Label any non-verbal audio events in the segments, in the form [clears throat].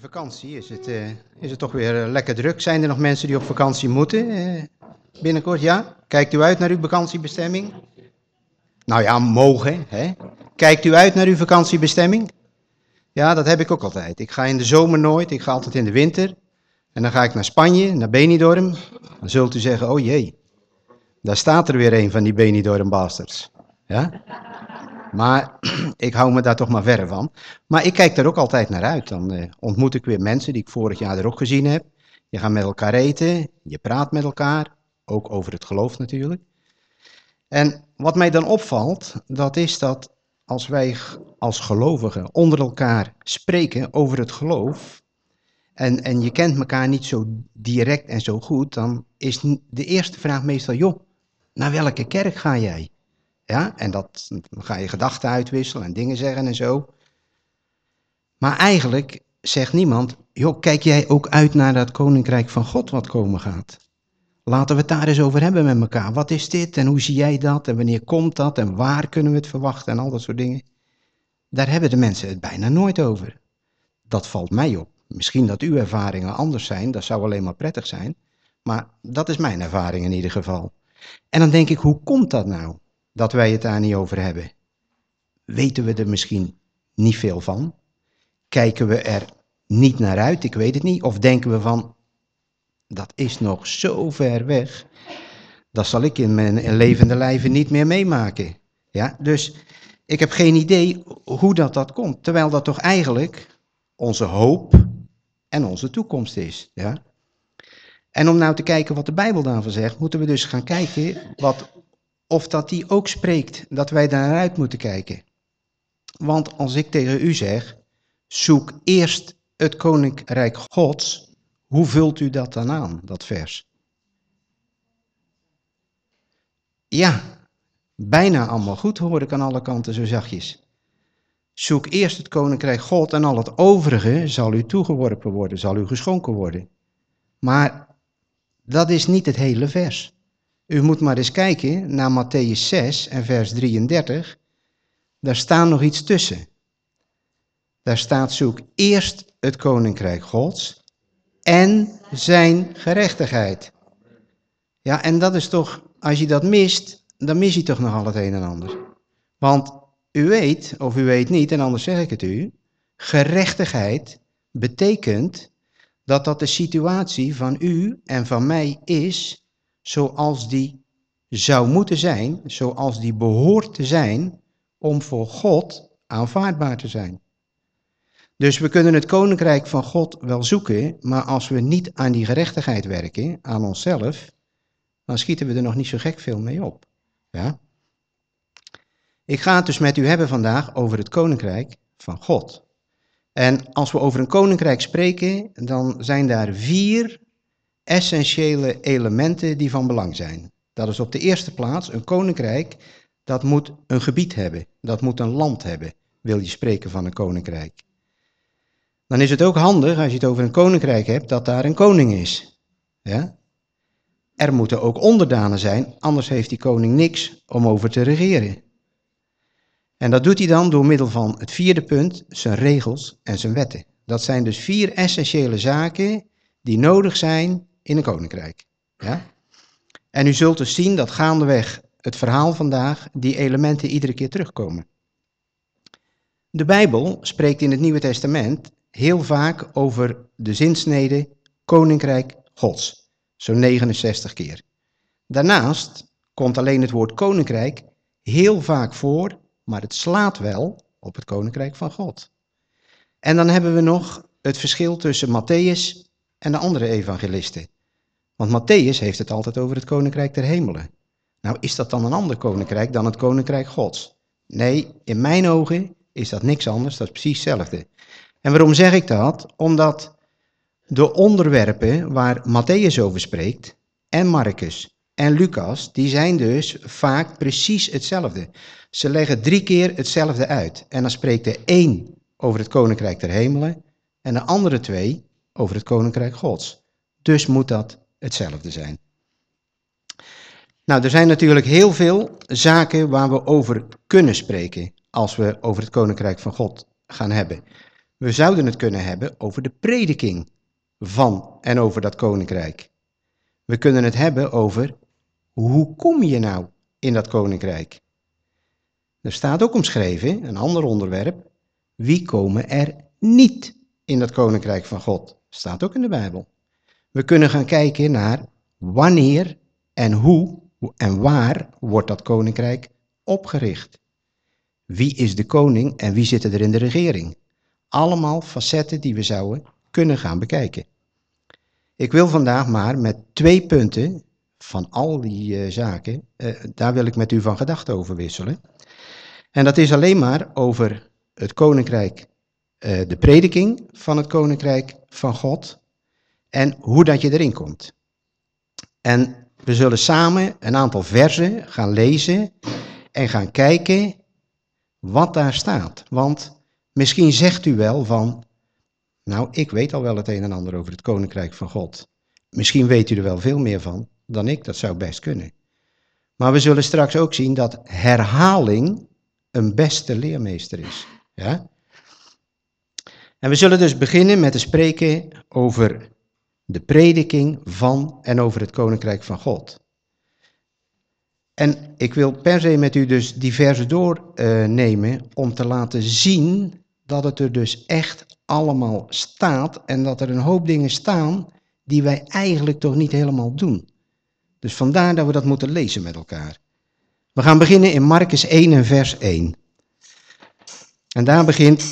vakantie is het, eh, is het toch weer eh, lekker druk. Zijn er nog mensen die op vakantie moeten eh, binnenkort? Ja? Kijkt u uit naar uw vakantiebestemming? Nou ja, mogen. Hè? Kijkt u uit naar uw vakantiebestemming? Ja, dat heb ik ook altijd. Ik ga in de zomer nooit, ik ga altijd in de winter. En dan ga ik naar Spanje, naar Benidorm. Dan zult u zeggen, oh jee, daar staat er weer een van die Benidorm bastards. Ja? Maar [clears throat] ik hou me daar toch maar verre van. Maar ik kijk er ook altijd naar uit. Dan uh, ontmoet ik weer mensen die ik vorig jaar er ook gezien heb. Je gaat met elkaar eten, je praat met elkaar, ook over het geloof natuurlijk. En wat mij dan opvalt, dat is dat als wij als gelovigen onder elkaar spreken over het geloof, en, en je kent elkaar niet zo direct en zo goed, dan is de eerste vraag meestal, joh, naar welke kerk ga jij? Ja, en dat, dan ga je gedachten uitwisselen en dingen zeggen en zo. Maar eigenlijk zegt niemand, joh, kijk jij ook uit naar dat koninkrijk van God wat komen gaat? Laten we het daar eens over hebben met elkaar. Wat is dit en hoe zie jij dat en wanneer komt dat en waar kunnen we het verwachten en al dat soort dingen. Daar hebben de mensen het bijna nooit over. Dat valt mij op. Misschien dat uw ervaringen anders zijn, dat zou alleen maar prettig zijn. Maar dat is mijn ervaring in ieder geval. En dan denk ik, hoe komt dat nou? Dat wij het daar niet over hebben? Weten we er misschien niet veel van? Kijken we er niet naar uit? Ik weet het niet. Of denken we van, dat is nog zo ver weg. Dat zal ik in mijn levende lijven niet meer meemaken. Ja, dus ik heb geen idee hoe dat, dat komt. Terwijl dat toch eigenlijk onze hoop en onze toekomst is. Ja? En om nou te kijken wat de Bijbel daarvan zegt, moeten we dus gaan kijken wat of dat die ook spreekt dat wij daar naar uit moeten kijken. Want als ik tegen u zeg, zoek eerst het koninkrijk Gods, hoe vult u dat dan aan, dat vers? Ja, bijna allemaal goed hoor ik aan alle kanten zo zachtjes. Zoek eerst het koninkrijk God en al het overige zal u toegeworpen worden, zal u geschonken worden. Maar dat is niet het hele vers. U moet maar eens kijken naar Matthäus 6 en vers 33. Daar staat nog iets tussen. Daar staat: zoek eerst het koninkrijk Gods en zijn gerechtigheid. Ja, en dat is toch, als je dat mist, dan mis je toch nog al het een en ander. Want u weet, of u weet niet, en anders zeg ik het u, gerechtigheid betekent dat dat de situatie van u en van mij is zoals die zou moeten zijn, zoals die behoort te zijn om voor God aanvaardbaar te zijn. Dus we kunnen het koninkrijk van God wel zoeken, maar als we niet aan die gerechtigheid werken, aan onszelf, dan schieten we er nog niet zo gek veel mee op. Ja? Ik ga het dus met u hebben vandaag over het koninkrijk van God. En als we over een koninkrijk spreken, dan zijn daar vier essentiële elementen die van belang zijn. Dat is op de eerste plaats een koninkrijk, dat moet een gebied hebben, dat moet een land hebben, wil je spreken van een koninkrijk. Dan is het ook handig, als je het over een koninkrijk hebt, dat daar een koning is. Ja? Er moeten ook onderdanen zijn, anders heeft die koning niks om over te regeren. En dat doet hij dan door middel van het vierde punt, zijn regels en zijn wetten. Dat zijn dus vier essentiële zaken die nodig zijn in een koninkrijk. Ja? En u zult dus zien dat gaandeweg het verhaal vandaag die elementen iedere keer terugkomen. De Bijbel spreekt in het Nieuwe Testament heel vaak over de zinsnede Koninkrijk Gods, zo'n 69 keer. Daarnaast komt alleen het woord Koninkrijk heel vaak voor, maar het slaat wel op het Koninkrijk van God. En dan hebben we nog het verschil tussen Matthäus en de andere evangelisten. Want Matthäus heeft het altijd over het koninkrijk der hemelen. Nou, is dat dan een ander koninkrijk dan het koninkrijk Gods? Nee, in mijn ogen is dat niks anders, dat is precies hetzelfde. En waarom zeg ik dat? Omdat de onderwerpen waar Matthäus over spreekt, en Marcus en Lucas, die zijn dus vaak precies hetzelfde. Ze leggen drie keer hetzelfde uit. En dan spreekt de één over het koninkrijk der hemelen en de andere twee over het koninkrijk Gods. Dus moet dat hetzelfde zijn. Nou, er zijn natuurlijk heel veel zaken waar we over kunnen spreken als we over het koninkrijk van God gaan hebben. We zouden het kunnen hebben over de prediking van en over dat koninkrijk. We kunnen het hebben over hoe kom je nou in dat koninkrijk? Er staat ook omschreven, een ander onderwerp, wie komen er niet in dat koninkrijk van God? Staat ook in de Bijbel. We kunnen gaan kijken naar wanneer en hoe en waar wordt dat koninkrijk opgericht. Wie is de koning en wie zitten er in de regering? Allemaal facetten die we zouden kunnen gaan bekijken. Ik wil vandaag maar met twee punten van al die uh, zaken, uh, daar wil ik met u van gedachten over wisselen. En dat is alleen maar over het koninkrijk, uh, de prediking van het koninkrijk van God en hoe dat je erin komt. En we zullen samen een aantal versen gaan lezen en gaan kijken wat daar staat. Want misschien zegt u wel van, nou, ik weet al wel het een en ander over het koninkrijk van God. Misschien weet u er wel veel meer van dan ik, dat zou best kunnen. Maar we zullen straks ook zien dat herhaling een beste leermeester is. Ja? En we zullen dus beginnen met te spreken over de prediking van en over het koninkrijk van God. En ik wil per se met u dus diverse doornemen uh, om te laten zien dat het er dus echt allemaal staat en dat er een hoop dingen staan die wij eigenlijk toch niet helemaal doen. Dus vandaar dat we dat moeten lezen met elkaar. We gaan beginnen in Marcus 1 en vers 1. En daar begint,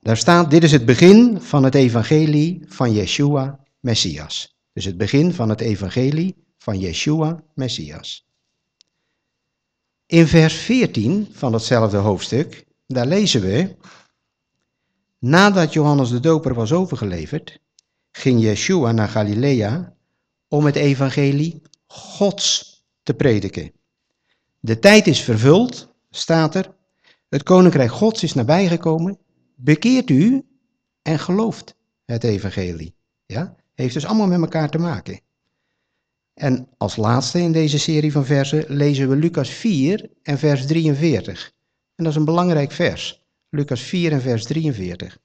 daar staat, dit is het begin van het evangelie van Yeshua, Messias. Dus het begin van het evangelie van Yeshua, Messias. In vers 14 van datzelfde hoofdstuk, daar lezen we, nadat Johannes de Doper was overgeleverd, ging Yeshua naar Galilea om het evangelie Gods te prediken. De tijd is vervuld, staat er, het koninkrijk Gods is nabijgekomen, bekeert u en gelooft het evangelie. Ja, heeft dus allemaal met elkaar te maken. En als laatste in deze serie van versen lezen we Lucas 4 en vers 43. En dat is een belangrijk vers. Lucas 4 en vers 43.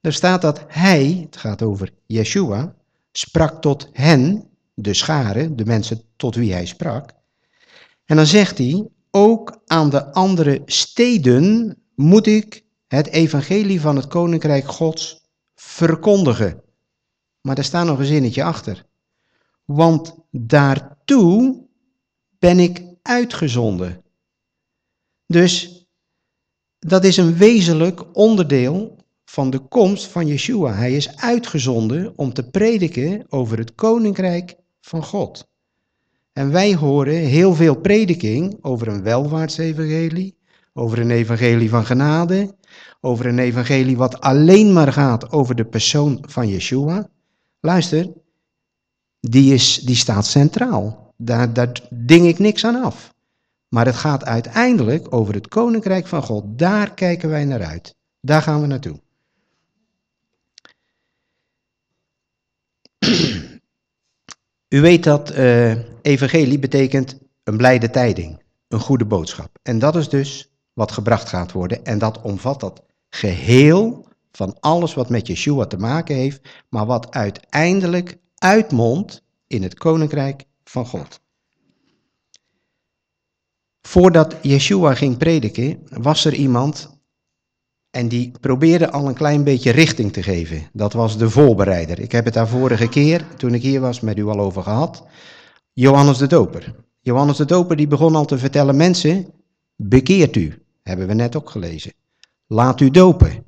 Er staat dat hij, het gaat over Yeshua, sprak tot hen, de scharen, de mensen tot wie hij sprak. En dan zegt hij, ook aan de andere steden moet ik het evangelie van het koninkrijk Gods verkondigen. Maar er staat nog een zinnetje achter. Want daartoe ben ik uitgezonden. Dus dat is een wezenlijk onderdeel van de komst van Yeshua. Hij is uitgezonden om te prediken over het koninkrijk van God. En wij horen heel veel prediking over een welvaartsevangelie, over een evangelie van genade, over een evangelie wat alleen maar gaat over de persoon van Yeshua. Luister, die, is, die staat centraal. Daar, daar ding ik niks aan af. Maar het gaat uiteindelijk over het koninkrijk van God. Daar kijken wij naar uit. Daar gaan we naartoe. U weet dat uh, evangelie betekent een blijde tijding, een goede boodschap. En dat is dus wat gebracht gaat worden. En dat omvat dat geheel van alles wat met Yeshua te maken heeft, maar wat uiteindelijk uitmondt in het koninkrijk van God. Voordat Yeshua ging prediken, was er iemand en die probeerde al een klein beetje richting te geven. Dat was de voorbereider. Ik heb het daar vorige keer, toen ik hier was, met u al over gehad. Johannes de Doper. Johannes de Doper die begon al te vertellen, mensen, bekeert u. Hebben we net ook gelezen. Laat u dopen.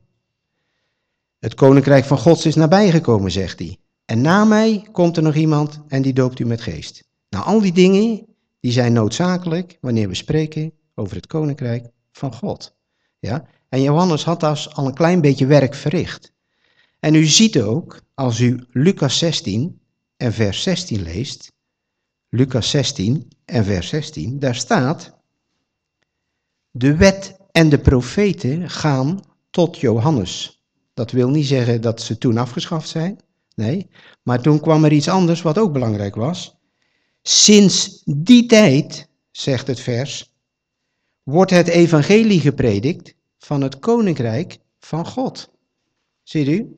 Het koninkrijk van God is nabijgekomen, zegt hij. En na mij komt er nog iemand en die doopt u met geest. Nou, al die dingen, die zijn noodzakelijk wanneer we spreken over het koninkrijk van God. Ja? En Johannes had dus al een klein beetje werk verricht. En u ziet ook, als u Lucas 16 en vers 16 leest, Lucas 16 en vers 16, daar staat, de wet en de profeten gaan tot Johannes. Dat wil niet zeggen dat ze toen afgeschaft zijn, nee, maar toen kwam er iets anders wat ook belangrijk was. Sinds die tijd, zegt het vers, wordt het evangelie gepredikt van het koninkrijk van God. Ziet u?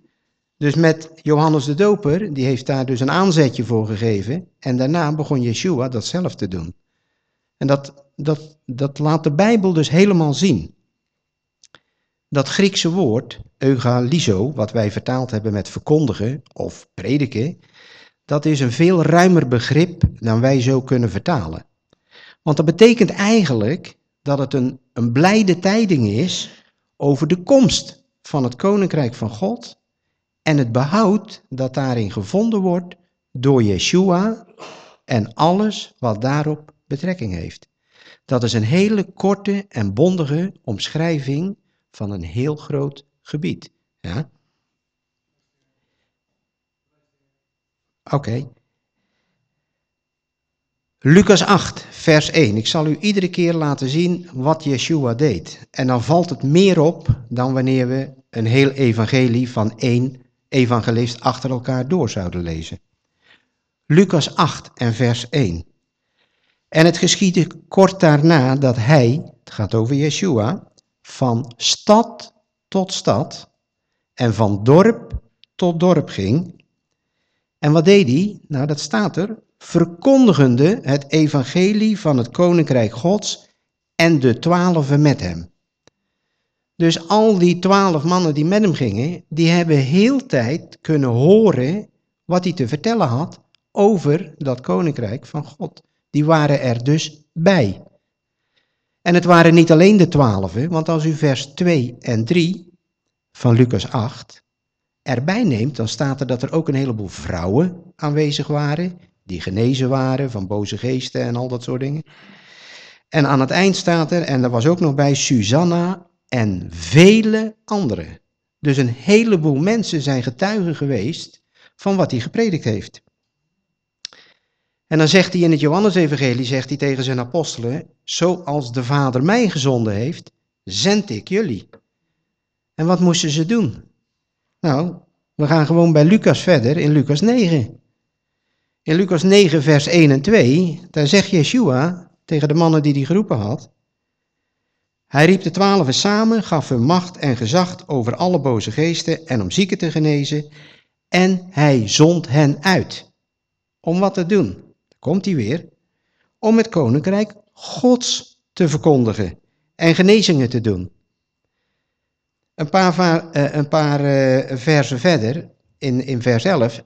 Dus met Johannes de Doper, die heeft daar dus een aanzetje voor gegeven. En daarna begon Yeshua dat zelf te doen. En dat, dat, dat laat de Bijbel dus helemaal zien. Dat Griekse woord, eugalizo, wat wij vertaald hebben met verkondigen of prediken, dat is een veel ruimer begrip dan wij zo kunnen vertalen. Want dat betekent eigenlijk dat het een, een blijde tijding is over de komst van het koninkrijk van God en het behoud dat daarin gevonden wordt door Yeshua en alles wat daarop betrekking heeft. Dat is een hele korte en bondige omschrijving van een heel groot gebied. Ja? Oké. Lucas 8, vers 1. Ik zal u iedere keer laten zien wat Yeshua deed. En dan valt het meer op dan wanneer we een heel evangelie van één evangelist achter elkaar door zouden lezen. Lucas 8 en vers 1. En het geschiedde kort daarna dat hij, het gaat over Yeshua, van stad tot stad en van dorp tot dorp ging. En wat deed hij? Nou, dat staat er. Verkondigende het evangelie van het koninkrijk Gods en de twaalfen met hem. Dus al die twaalf mannen die met hem gingen, die hebben heel tijd kunnen horen wat hij te vertellen had over dat koninkrijk van God. Die waren er dus bij. En het waren niet alleen de twaalf, want als u vers 2 en 3 van Lucas 8 erbij neemt, dan staat er dat er ook een heleboel vrouwen aanwezig waren, die genezen waren van boze geesten en al dat soort dingen. En aan het eind staat er, en er was ook nog bij Susanna en vele anderen. Dus een heleboel mensen zijn getuigen geweest van wat hij gepredikt heeft. En dan zegt hij in het Johannesevangelie, zegt hij tegen zijn apostelen, zoals de Vader mij gezonden heeft, zend ik jullie. En wat moesten ze doen? Nou, we gaan gewoon bij Lucas verder in Lucas 9. In Lucas 9, vers 1 en 2, daar zegt Yeshua tegen de mannen die hij geroepen had, hij riep de twaalfen samen, gaf hun macht en gezag over alle boze geesten en om zieken te genezen. En hij zond hen uit. Om wat te doen? Komt hij weer, om het koninkrijk Gods te verkondigen en genezingen te doen. Een paar, uh, een paar uh, versen verder, in, in vers 11,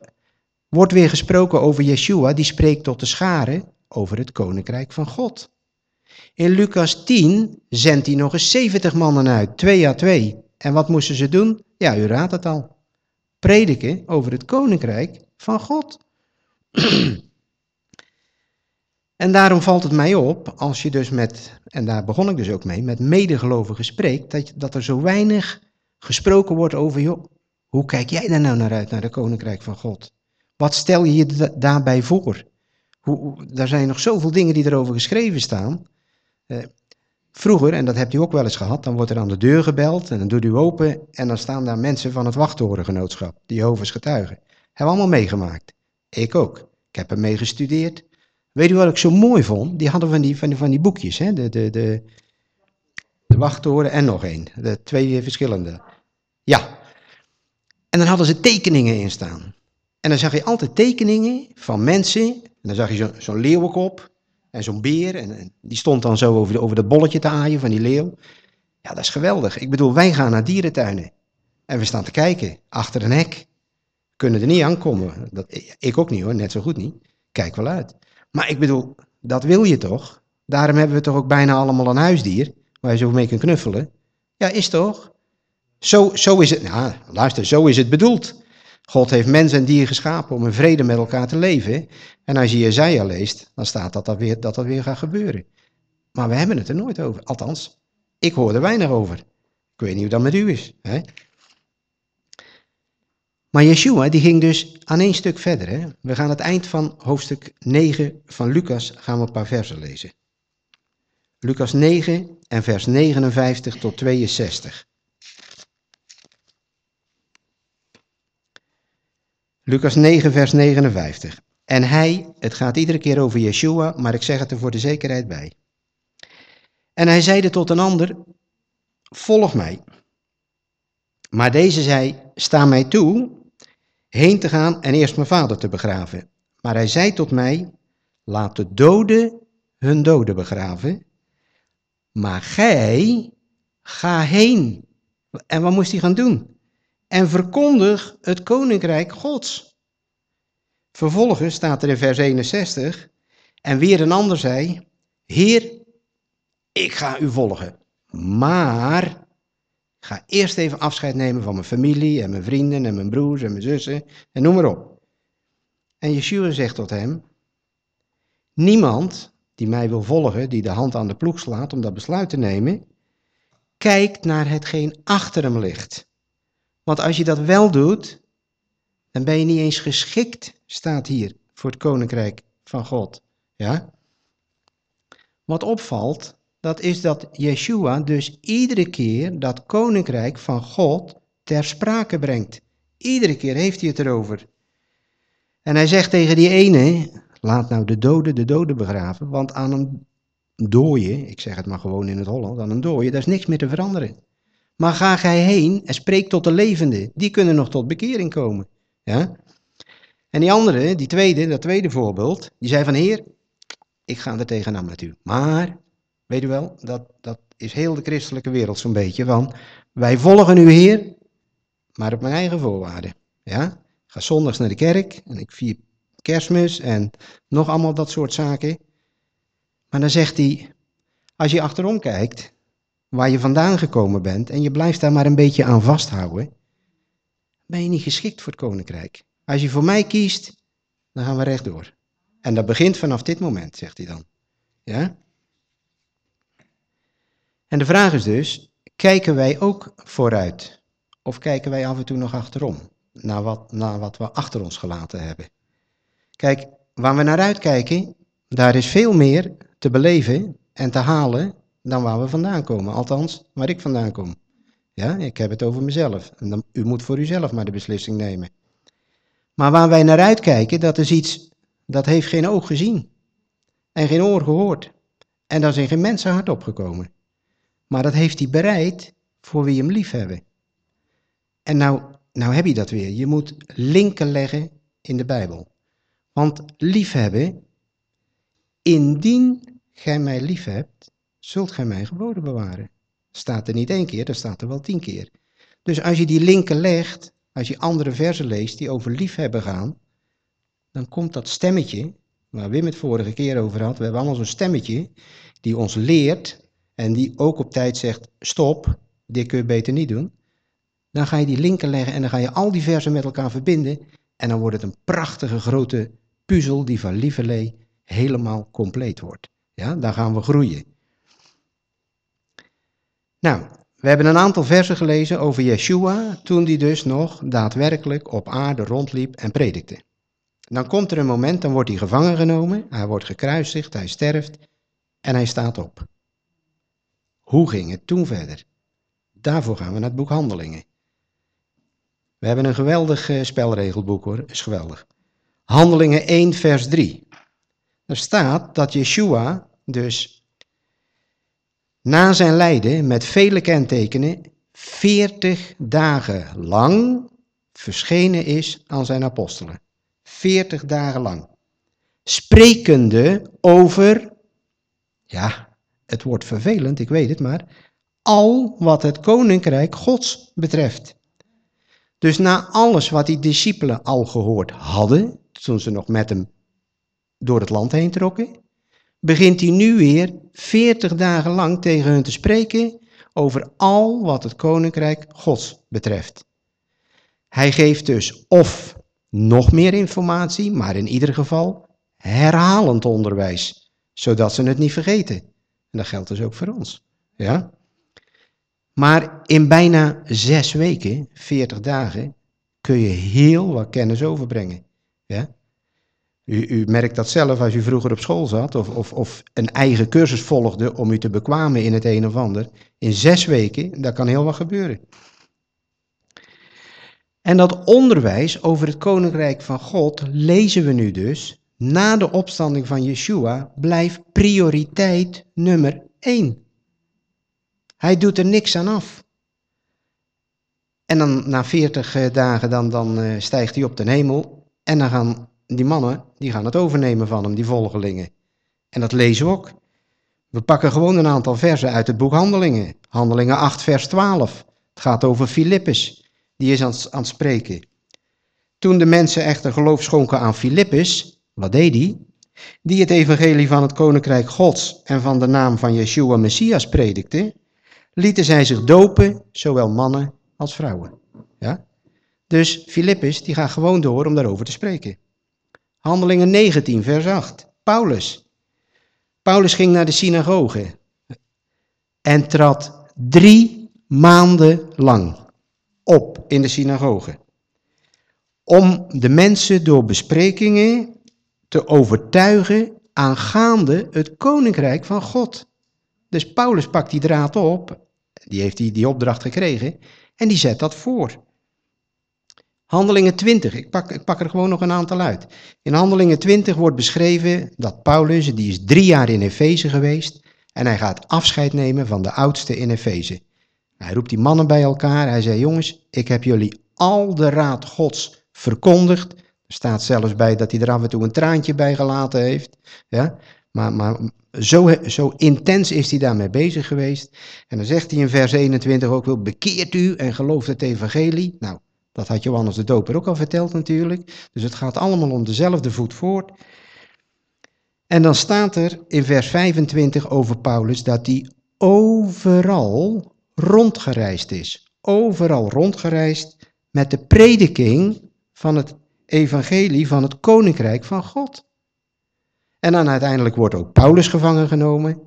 wordt weer gesproken over Yeshua, die spreekt tot de scharen over het koninkrijk van God. In Lucas 10 zendt hij nog eens 70 mannen uit, twee à twee. En wat moesten ze doen? Ja, u raadt het al. Prediken over het koninkrijk van God. [clears throat] En daarom valt het mij op, als je dus met, en daar begon ik dus ook mee, met medegelovigen spreekt, dat, dat er zo weinig gesproken wordt over, joh, hoe kijk jij daar nou naar uit, naar de Koninkrijk van God? Wat stel je je daarbij voor? Hoe, er zijn nog zoveel dingen die erover geschreven staan. Eh, vroeger, en dat hebt u ook wel eens gehad, dan wordt er aan de deur gebeld en dan doet u open en dan staan daar mensen van het Wachttorengenootschap, die Jehovah's getuigen. Hebben we allemaal meegemaakt. Ik ook. Ik heb er mee gestudeerd. Weet u wat ik zo mooi vond? Die hadden van die, van die, boekjes, hè? De, de, de, de wachttoren en nog één. De twee verschillende. Ja. En dan hadden ze tekeningen in staan. En dan zag je altijd tekeningen van mensen. En dan zag je zo'n zo leeuwenkop en zo'n beer. En, en, die stond dan zo over, de, over dat bolletje te aaien van die leeuw. Ja, dat is geweldig. Ik bedoel, wij gaan naar dierentuinen. En we staan te kijken, achter een hek. Kunnen er niet aankomen. Dat, ik ook niet hoor, net zo goed niet. Kijk wel uit. Maar ik bedoel, dat wil je toch? Daarom hebben we toch ook bijna allemaal een huisdier waar je zo mee kunt knuffelen. Ja, is toch? Zo, zo is het, nou, luister, zo is het bedoeld. God heeft mens en dier geschapen om in vrede met elkaar te leven. En als je Jezaja leest, dan staat dat dat, weer, dat dat weer gaat gebeuren. Maar we hebben het er nooit over. Althans, ik hoor er weinig over. Ik weet niet hoe dat met u is. Hè? Maar Yeshua die ging dus aan één stuk verder. Hè? We gaan het eind van hoofdstuk 9 van Lucas gaan we een paar versen lezen. Lucas 9 en vers 59 tot 62. Lucas 9 vers 59. En hij, het gaat iedere keer over Yeshua, maar ik zeg het er voor de zekerheid bij. En hij zeide tot een ander, volg mij. Maar deze zei, sta mij toe heen te gaan en eerst mijn vader te begraven. Maar hij zei tot mij, laat de doden hun doden begraven, maar gij ga heen. En wat moest hij gaan doen? En verkondig het koninkrijk Gods. Vervolgens staat er in vers 61, en weer een ander zei, Heer, ik ga u volgen, maar ik ga eerst even afscheid nemen van mijn familie en mijn vrienden en mijn broers en mijn zussen en noem maar op. En Yeshua zegt tot hem, niemand die mij wil volgen, die de hand aan de ploeg slaat om dat besluit te nemen, kijkt naar hetgeen achter hem ligt. Want als je dat wel doet, dan ben je niet eens geschikt, staat hier, voor het koninkrijk van God. Ja? Wat opvalt, dat is dat Yeshua dus iedere keer dat koninkrijk van God ter sprake brengt. Iedere keer heeft hij het erover. En hij zegt tegen die ene, laat nou de doden de doden begraven, want aan een dooie, ik zeg het maar gewoon in het Holland, aan een dooie, daar is niks meer te veranderen. Maar ga gij heen en spreek tot de levenden, die kunnen nog tot bekering komen. Ja? En die andere, die tweede, dat tweede voorbeeld, die zei van heer, ik ga er tegenaan met u. Maar, weet u wel, dat, dat is heel de christelijke wereld zo'n beetje, want wij volgen u heer, maar op mijn eigen voorwaarden. Ja? Ga zondags naar de kerk en ik vier kerstmis en nog allemaal dat soort zaken. Maar dan zegt hij, als je achterom kijkt, waar je vandaan gekomen bent en je blijft daar maar een beetje aan vasthouden, ben je niet geschikt voor het koninkrijk. Als je voor mij kiest, dan gaan we rechtdoor. En dat begint vanaf dit moment, zegt hij dan. Ja? En de vraag is dus, kijken wij ook vooruit? Of kijken wij af en toe nog achterom? Naar wat, naar wat we achter ons gelaten hebben. Kijk, waar we naar uitkijken, daar is veel meer te beleven en te halen dan waar we vandaan komen. Althans, waar ik vandaan kom. Ja, ik heb het over mezelf. En dan, u moet voor uzelf maar de beslissing nemen. Maar waar wij naar uitkijken, dat is iets dat heeft geen oog gezien. En geen oor gehoord. En dat is in geen mensenhart opgekomen. Maar dat heeft hij bereid voor wie hem lief hebben. En nou, nou heb je dat weer. Je moet linken leggen in de Bijbel. Want liefhebben, indien gij mij lief hebt, zult gij mijn geboden bewaren. Staat er niet één keer, dat staat er wel tien keer. Dus als je die linken legt, als je andere versen leest die over liefhebben gaan, dan komt dat stemmetje, waar Wim het vorige keer over had, we hebben allemaal zo'n stemmetje, die ons leert en die ook op tijd zegt, stop, dit kun je beter niet doen. Dan ga je die linken leggen en dan ga je al die versen met elkaar verbinden en dan wordt het een prachtige grote puzzel die van Lieverlee helemaal compleet wordt. Ja, daar gaan we groeien. Nou, we hebben een aantal versen gelezen over Yeshua toen hij dus nog daadwerkelijk op aarde rondliep en predikte. Dan komt er een moment, dan wordt hij gevangen genomen, hij wordt gekruisigd, hij sterft en hij staat op. Hoe ging het toen verder? Daarvoor gaan we naar het boek Handelingen. We hebben een geweldig eh, spelregelboek hoor, is geweldig. Handelingen 1 vers 3. Er staat dat Yeshua dus na zijn lijden met vele kentekenen 40 dagen lang verschenen is aan zijn apostelen. 40 dagen lang. Sprekende over, ja, het wordt vervelend, ik weet het maar, al wat het koninkrijk Gods betreft. Dus na alles wat die discipelen al gehoord hadden, toen ze nog met hem door het land heen trokken, begint hij nu weer 40 dagen lang tegen hun te spreken over al wat het koninkrijk Gods betreft. Hij geeft dus of nog meer informatie, maar in ieder geval herhalend onderwijs, zodat ze het niet vergeten. En dat geldt dus ook voor ons. Ja? Maar in bijna zes weken, 40 dagen, kun je heel wat kennis overbrengen. Ja? U, u, merkt dat zelf als u vroeger op school zat of, of, of, een eigen cursus volgde om u te bekwamen in het een of ander. In zes weken, daar kan heel wat gebeuren. En dat onderwijs over het koninkrijk van God lezen we nu dus na de opstanding van Yeshua blijft prioriteit nummer één. Hij doet er niks aan af. En dan na 40 eh, dagen dan, dan eh, stijgt hij op de hemel. En dan gaan die mannen die gaan het overnemen van hem, die volgelingen. En dat lezen we ook. We pakken gewoon een aantal versen uit het boek Handelingen. Handelingen 8, vers 12. Het gaat over Filippus. Die is aan, aan het spreken. Toen de mensen echter geloof schonken aan Filippus, wat deed? Die het evangelie van het koninkrijk Gods en van de naam van Yeshua Messias predikte, lieten zij zich dopen, zowel mannen als vrouwen. Ja? Dus Filippus die gaat gewoon door om daarover te spreken. Handelingen 19, vers 8. Paulus. Paulus ging naar de synagoge en trad drie maanden lang op in de synagoge. Om de mensen door besprekingen te overtuigen aangaande het koninkrijk van God. Dus Paulus pakt die draad op, die heeft die, die opdracht gekregen, en die zet dat voor. Handelingen 20, ik pak, ik pak er gewoon nog een aantal uit. In Handelingen 20 wordt beschreven dat Paulus, die is drie jaar in Efeze geweest, en hij gaat afscheid nemen van de oudste in Efeze. Hij roept die mannen bij elkaar, hij zei, jongens, ik heb jullie al de raad gods verkondigd. Staat zelfs bij dat hij er af en toe een traantje bij gelaten heeft. Ja? Maar, maar zo, zo intens is hij daarmee bezig geweest. En dan zegt hij in vers 21 ook wel, bekeert u en gelooft het evangelie. Nou, dat had Johannes de Doper ook al verteld natuurlijk. Dus het gaat allemaal om dezelfde voet voort. En dan staat er in vers 25 over Paulus dat hij overal rondgereisd is. Overal rondgereisd met de prediking van het evangelie van het koninkrijk van God. En dan uiteindelijk wordt ook Paulus gevangen genomen.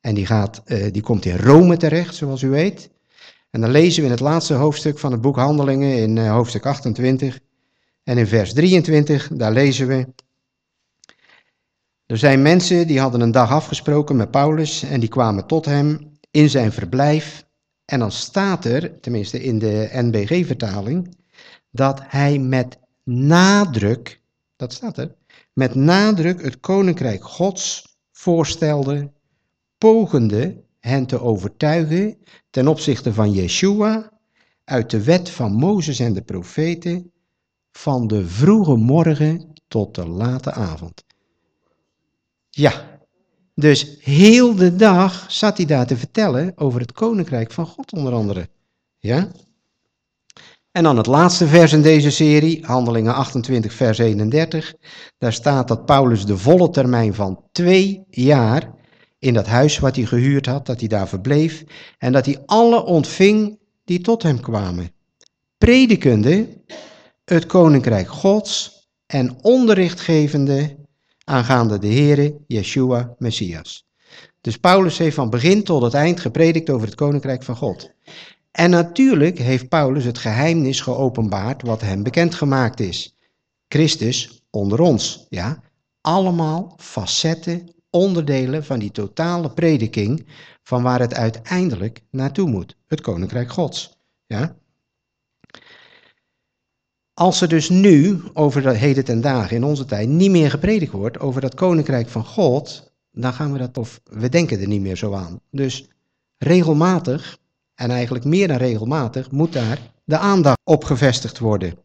En die, gaat, uh, die komt in Rome terecht, zoals u weet. En dan lezen we in het laatste hoofdstuk van het boek Handelingen, in uh, hoofdstuk 28. En in vers 23, daar lezen we. Er zijn mensen die hadden een dag afgesproken met Paulus en die kwamen tot hem in zijn verblijf. En dan staat er, tenminste in de NBG-vertaling, dat hij met nadruk, dat staat er, met nadruk het koninkrijk Gods voorstelde, pogende hen te overtuigen ten opzichte van Yeshua uit de wet van Mozes en de profeten van de vroege morgen tot de late avond. Ja, dus heel de dag zat hij daar te vertellen over het koninkrijk van God onder andere. Ja? En dan het laatste vers in deze serie, Handelingen 28, vers 31. Daar staat dat Paulus de volle termijn van twee jaar in dat huis wat hij gehuurd had, dat hij daar verbleef. En dat hij alle ontving die tot hem kwamen. Predikende het koninkrijk Gods en onderrichtgevende aangaande de Heere Yeshua Messias. Dus Paulus heeft van begin tot het eind gepredikt over het koninkrijk van God. En natuurlijk heeft Paulus het geheimnis geopenbaard wat hem bekendgemaakt is. Christus onder ons, ja. Allemaal facetten, onderdelen van die totale prediking van waar het uiteindelijk naartoe moet. Het koninkrijk Gods, ja. Als er dus nu, over de heden ten dagen in onze tijd, niet meer gepredikt wordt over dat koninkrijk van God, dan gaan we dat, of we denken er niet meer zo aan. Dus regelmatig en eigenlijk meer dan regelmatig, moet daar de aandacht op gevestigd worden.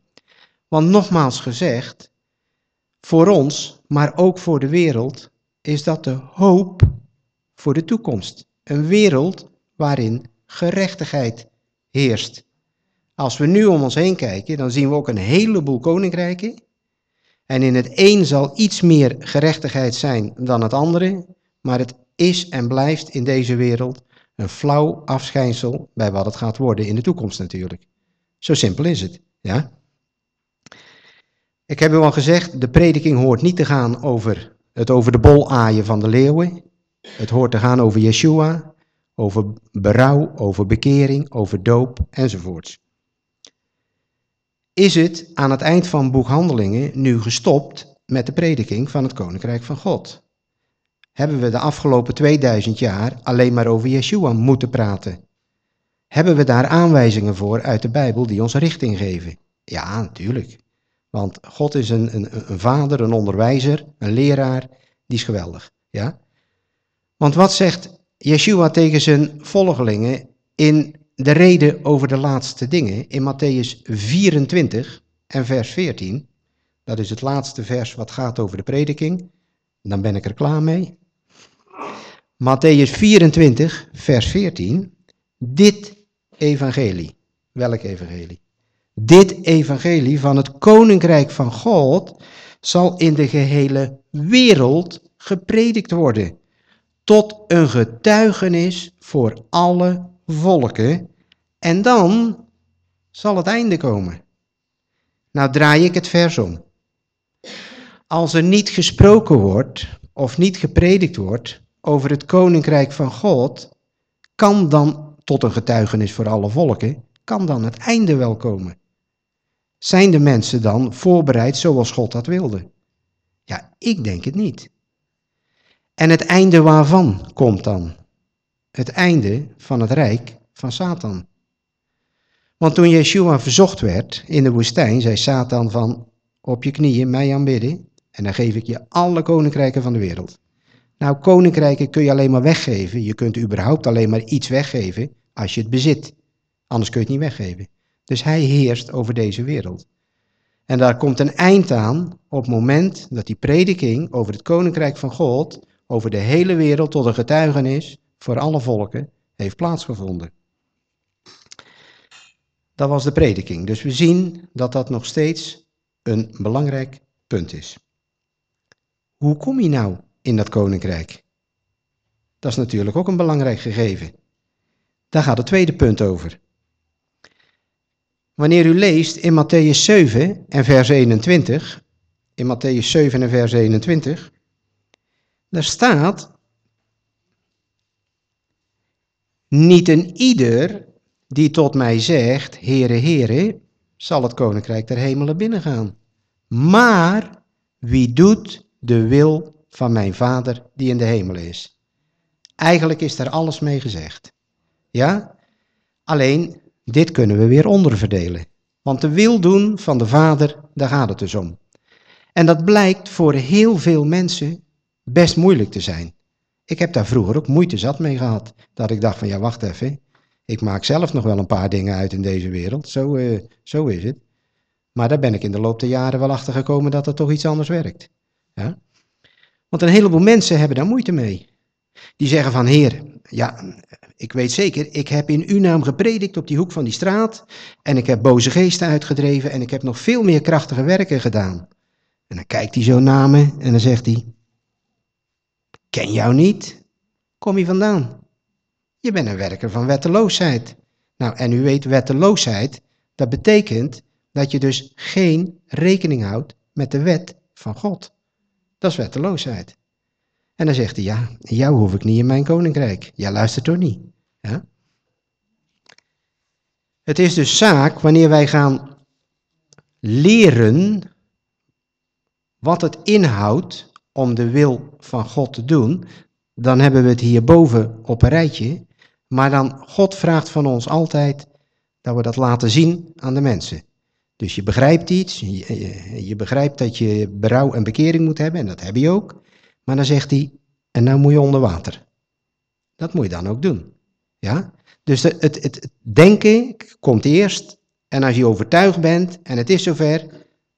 Want nogmaals gezegd, voor ons, maar ook voor de wereld, is dat de hoop voor de toekomst. Een wereld waarin gerechtigheid heerst. Als we nu om ons heen kijken, dan zien we ook een heleboel koninkrijken. En in het een zal iets meer gerechtigheid zijn dan het andere, maar het is en blijft in deze wereld een flauw afschijnsel bij wat het gaat worden in de toekomst natuurlijk. Zo simpel is het, ja. Ik heb u al gezegd, de prediking hoort niet te gaan over het over de bolaaien van de leeuwen. Het hoort te gaan over Yeshua, over berouw, over bekering, over doop enzovoorts. Is het aan het eind van boekhandelingen nu gestopt met de prediking van het Koninkrijk van God? Hebben we de afgelopen 2000 jaar alleen maar over Yeshua moeten praten? Hebben we daar aanwijzingen voor uit de Bijbel die ons richting geven? Ja, natuurlijk. Want God is een, een, een vader, een onderwijzer, een leraar, die is geweldig. Ja? Want wat zegt Yeshua tegen zijn volgelingen in de reden over de laatste dingen in Matthäus 24 en vers 14. Dat is het laatste vers wat gaat over de prediking. Dan ben ik er klaar mee. Matthäus 24, vers 14. Dit evangelie. Welk evangelie? Dit evangelie van het koninkrijk van God zal in de gehele wereld gepredikt worden. Tot een getuigenis voor alle volken. En dan zal het einde komen. Nou draai ik het vers om. Als er niet gesproken wordt of niet gepredikt wordt over het koninkrijk van God, kan dan tot een getuigenis voor alle volken, kan dan het einde wel komen. Zijn de mensen dan voorbereid zoals God dat wilde? Ja, ik denk het niet. En het einde waarvan komt dan? Het einde van het rijk van Satan. Want toen Yeshua verzocht werd in de woestijn, zei Satan van op je knieën mij aanbidden en dan geef ik je alle koninkrijken van de wereld. Nou, koninkrijken kun je alleen maar weggeven. Je kunt überhaupt alleen maar iets weggeven als je het bezit. Anders kun je het niet weggeven. Dus hij heerst over deze wereld. En daar komt een eind aan op het moment dat die prediking over het koninkrijk van God over de hele wereld tot een getuigenis voor alle volken heeft plaatsgevonden. Dat was de prediking. Dus we zien dat dat nog steeds een belangrijk punt is. Hoe kom je nou in dat koninkrijk? Dat is natuurlijk ook een belangrijk gegeven. Daar gaat het tweede punt over. Wanneer u leest in Matthäus 7 en vers 21, in Matthäus 7 en vers 21, daar staat, niet een ieder die tot mij zegt, Heere, Heere, zal het koninkrijk der hemelen binnengaan. Maar wie doet de wil van mijn Vader die in de hemel is? Eigenlijk is daar alles mee gezegd. Ja? Alleen, dit kunnen we weer onderverdelen. Want de wil doen van de Vader, daar gaat het dus om. En dat blijkt voor heel veel mensen best moeilijk te zijn. Ik heb daar vroeger ook moeite zat mee gehad. Dat ik dacht van ja, wacht even. Ik maak zelf nog wel een paar dingen uit in deze wereld. Zo, uh, zo is het. Maar daar ben ik in de loop der jaren wel achter gekomen dat het toch iets anders werkt. Ja? Want een heleboel mensen hebben daar moeite mee. Die zeggen van heer, ja, ik weet zeker, ik heb in uw naam gepredikt op die hoek van die straat. En ik heb boze geesten uitgedreven en ik heb nog veel meer krachtige werken gedaan. En dan kijkt hij zo naar me en dan zegt hij, ken jou niet. Kom je vandaan? Je bent een werker van wetteloosheid. Nou, en u weet, wetteloosheid, dat betekent dat je dus geen rekening houdt met de wet van God. Dat is wetteloosheid. En dan zegt hij, ja, jou hoef ik niet in mijn koninkrijk. Jij luistert toch niet. Het is dus zaak wanneer wij gaan leren wat het inhoudt om de wil van God te doen, dan hebben we het hierboven op een rijtje. Maar dan, God vraagt van ons altijd dat we dat laten zien aan de mensen. Dus je begrijpt iets, je, je, begrijpt dat je berouw en bekering moet hebben, en dat heb je ook. Maar dan zegt hij, en nou moet je onder water. Dat moet je dan ook doen. Ja? Dus het, het, het denken komt eerst, en als je overtuigd bent en het is zover,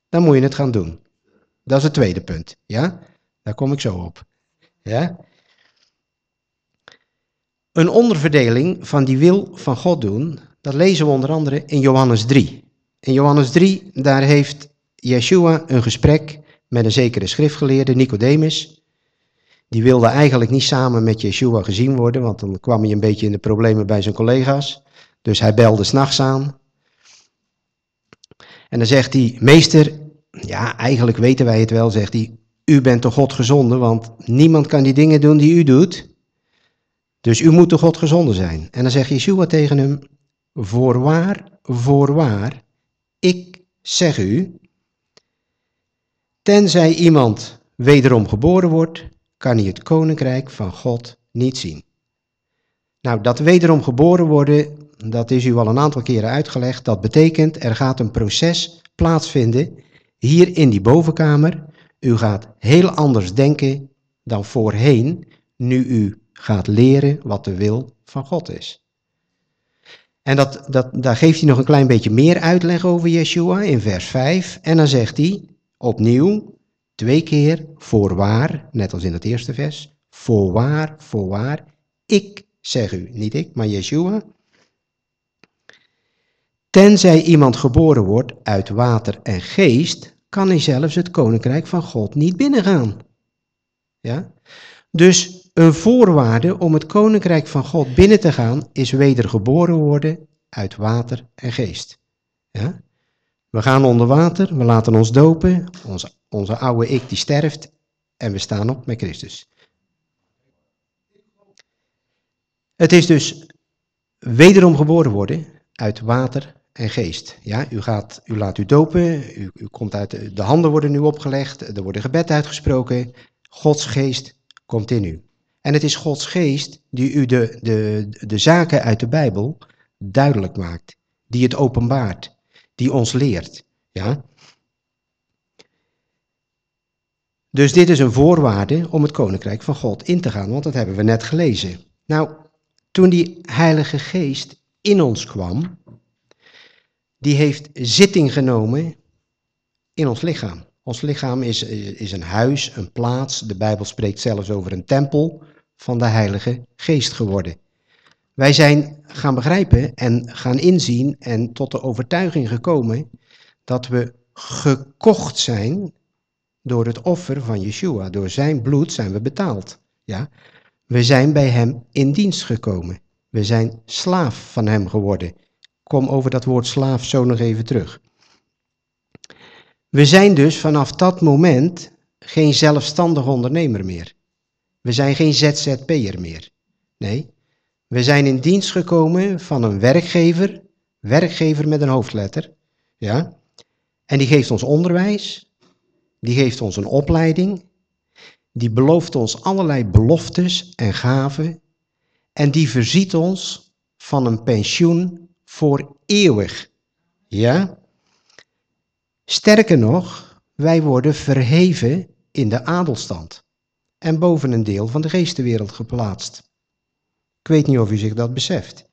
dan moet je het gaan doen. Dat is het tweede punt. Ja? Daar kom ik zo op. Ja? Een onderverdeling van die wil van God doen, dat lezen we onder andere in Johannes 3. In Johannes 3, daar heeft Yeshua een gesprek met een zekere schriftgeleerde, Nicodemus. Die wilde eigenlijk niet samen met Yeshua gezien worden, want dan kwam hij een beetje in de problemen bij zijn collega's. Dus hij belde s'nachts aan. En dan zegt hij, meester, ja, eigenlijk weten wij het wel, zegt hij, u bent toch God gezonden, want niemand kan die dingen doen die u doet. Dus u moet toch God gezonden zijn. En dan zegt Yeshua tegen hem, voorwaar, voorwaar, ik zeg u, tenzij iemand wederom geboren wordt, kan hij het koninkrijk van God niet zien. Nou, dat wederom geboren worden, dat is u al een aantal keren uitgelegd. Dat betekent, er gaat een proces plaatsvinden hier in die bovenkamer, u gaat heel anders denken dan voorheen, nu u gaat leren wat de wil van God is. En dat, dat, daar geeft hij nog een klein beetje meer uitleg over Yeshua in vers 5. En dan zegt hij opnieuw, twee keer, voorwaar, net als in het eerste vers. Voorwaar, voorwaar, ik zeg u, niet ik, maar Yeshua. Tenzij iemand geboren wordt uit water en geest, kan hij zelfs het koninkrijk van God niet binnengaan. Ja? Dus een voorwaarde om het koninkrijk van God binnen te gaan is wedergeboren worden uit water en geest. We gaan onder water, we laten ons dopen, onze, onze oude ik die sterft en we staan op met Christus. Het is dus wederom geboren worden uit water en geest. Ja, u, gaat, u laat u dopen, u, u komt uit, de handen worden nu opgelegd, er worden gebed uitgesproken, Gods geest komt in u. En het is Gods geest die u de, de, de zaken uit de Bijbel duidelijk maakt, die het openbaart, die ons leert. Ja? Dus dit is een voorwaarde om het koninkrijk van God in te gaan, want dat hebben we net gelezen. Nou, toen die Heilige Geest in ons kwam, die heeft zitting genomen in ons lichaam. Ons lichaam is, is een huis, een plaats. De Bijbel spreekt zelfs over een tempel van de Heilige Geest geworden. Wij zijn gaan begrijpen en gaan inzien en tot de overtuiging gekomen dat we gekocht zijn door het offer van Yeshua. Door zijn bloed zijn we betaald. Ja? We zijn bij hem in dienst gekomen. We zijn slaaf van hem geworden. Kom over dat woord slaaf zo nog even terug. We zijn dus vanaf dat moment geen zelfstandig ondernemer meer. We zijn geen ZZP'er meer. Nee, we zijn in dienst gekomen van een werkgever, werkgever met een hoofdletter, ja. En die geeft ons onderwijs, die geeft ons een opleiding, die belooft ons allerlei beloftes en gaven en die voorziet ons van een pensioen voor eeuwig. Ja? Sterker nog, wij worden verheven in de adelstand en boven een deel van de geestenwereld geplaatst. Ik weet niet of u zich dat beseft.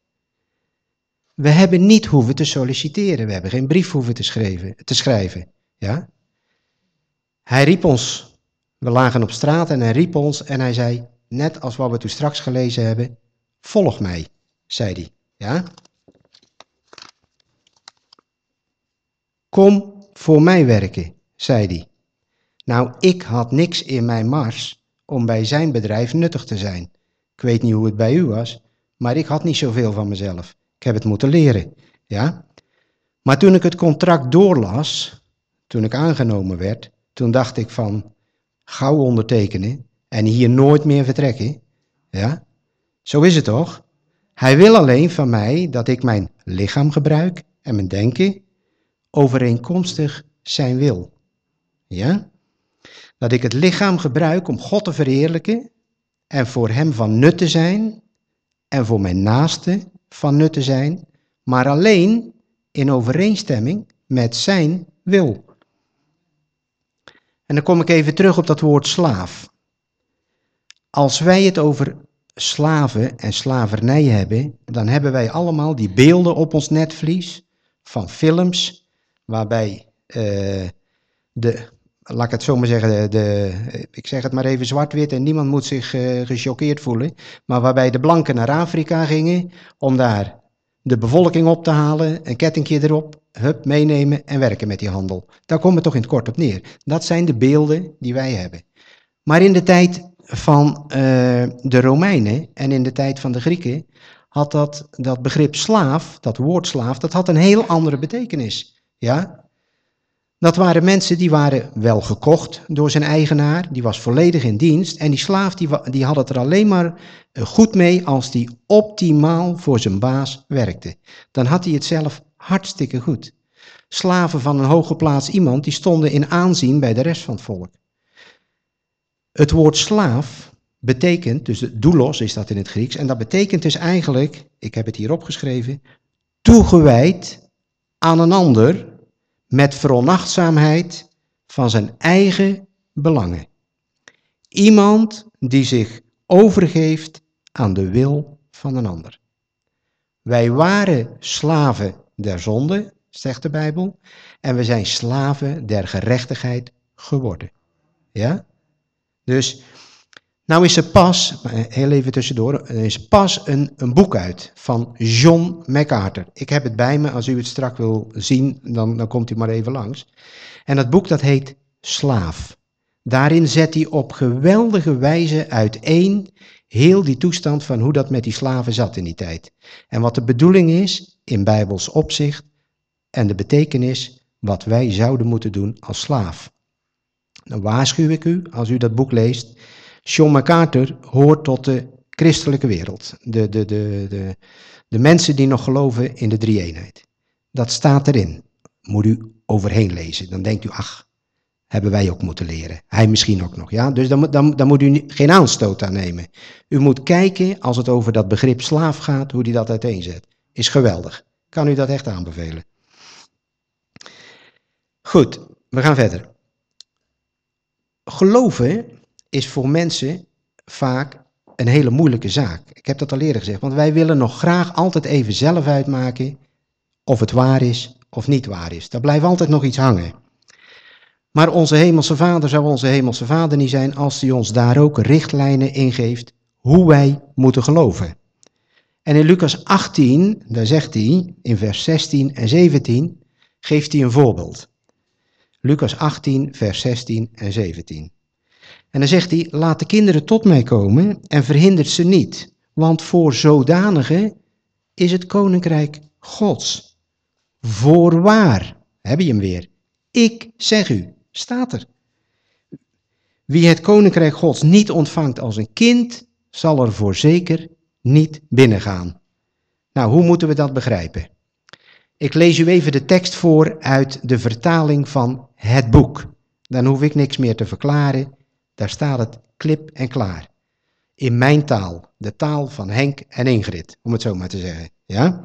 We hebben niet hoeven te solliciteren, we hebben geen brief hoeven te schrijven. Te schrijven ja? Hij riep ons, we lagen op straat en hij riep ons en hij zei, net als wat we toen straks gelezen hebben, volg mij, zei hij. Ja? Kom voor mij werken, zei hij. Nou, ik had niks in mijn mars om bij zijn bedrijf nuttig te zijn. Ik weet niet hoe het bij u was, maar ik had niet zoveel van mezelf. Ik heb het moeten leren, ja. Maar toen ik het contract doorlas, toen ik aangenomen werd, toen dacht ik van, gauw ondertekenen en hier nooit meer vertrekken, ja. Zo is het toch? Hij wil alleen van mij dat ik mijn lichaam gebruik en mijn denken overeenkomstig zijn wil. Ja? Dat ik het lichaam gebruik om God te verheerlijken en voor Hem van nut te zijn en voor mijn naaste van nut te zijn, maar alleen in overeenstemming met Zijn wil. En dan kom ik even terug op dat woord slaaf. Als wij het over slaven en slavernij hebben, dan hebben wij allemaal die beelden op ons netvlies van films, waarbij uh, de, laat ik het zo maar zeggen, de, ik zeg het maar even zwart-wit en niemand moet zich uh, gechoqueerd voelen, maar waarbij de blanken naar Afrika gingen om daar de bevolking op te halen, een kettingje erop, hup, meenemen en werken met die handel. Daar komen we toch in het kort op neer. Dat zijn de beelden die wij hebben. Maar in de tijd van uh, de Romeinen en in de tijd van de Grieken had dat, dat begrip slaaf, dat woord slaaf, dat had een heel andere betekenis. Ja? Dat waren mensen die waren wel gekocht door zijn eigenaar, die was volledig in dienst en die slaaf die, die had het er alleen maar eh, goed mee als die optimaal voor zijn baas werkte. Dan had hij het zelf hartstikke goed. Slaven van een hooggeplaatst iemand, die stonden in aanzien bij de rest van het volk. Het woord slaaf betekent, dus doulos is dat in het Grieks, en dat betekent dus eigenlijk, ik heb het hier opgeschreven, toegewijd aan een ander met veronachtzaamheid van zijn eigen belangen. Iemand die zich overgeeft aan de wil van een ander. Wij waren slaven der zonde, zegt de Bijbel, en we zijn slaven der gerechtigheid geworden. Ja? Dus, nou is er pas, heel even tussendoor, er is pas een, een boek uit van John MacArthur. Ik heb het bij me, als u het strak wil zien, dan, dan komt u maar even langs. En dat boek dat heet Slaaf. Daarin zet hij op geweldige wijze uiteen heel die toestand van hoe dat met die slaven zat in die tijd. En wat de bedoeling is in bijbels opzicht en de betekenis wat wij zouden moeten doen als slaaf. Dan waarschuw ik u, als u dat boek leest, John MacArthur hoort tot de christelijke wereld. De, de, de, de, de mensen die nog geloven in de drie-eenheid. Dat staat erin. Moet u overheen lezen. Dan denkt u, ach, hebben wij ook moeten leren. Hij misschien ook nog, ja. Dus dan, dan, dan moet u geen aanstoot aan nemen. U moet kijken, als het over dat begrip slaaf gaat, hoe hij dat uiteenzet. Is geweldig. Kan u dat echt aanbevelen. Goed, we gaan verder. Geloven is voor mensen vaak een hele moeilijke zaak. Ik heb dat al eerder gezegd, want wij willen nog graag altijd even zelf uitmaken of het waar is of niet waar is. Daar blijft altijd nog iets hangen. Maar onze hemelse vader zou onze hemelse vader niet zijn als hij ons daar ook richtlijnen in geeft hoe wij moeten geloven. En in Lucas 18, daar zegt hij in vers 16 en 17, geeft hij een voorbeeld. Lucas 18, vers 16 en 17. En dan zegt hij, laat de kinderen tot mij komen en verhindert ze niet, want voor zodanige is het koninkrijk Gods. Voorwaar, heb je hem weer. Ik zeg u, staat er. Wie het koninkrijk Gods niet ontvangt als een kind, zal er voorzeker niet binnengaan. Nou, hoe moeten we dat begrijpen? Ik lees u even de tekst voor uit de vertaling van het boek. Dan hoef ik niks meer te verklaren. Daar staat het klip en klaar. In mijn taal, de taal van Henk en Ingrid, om het zo maar te zeggen. Ja?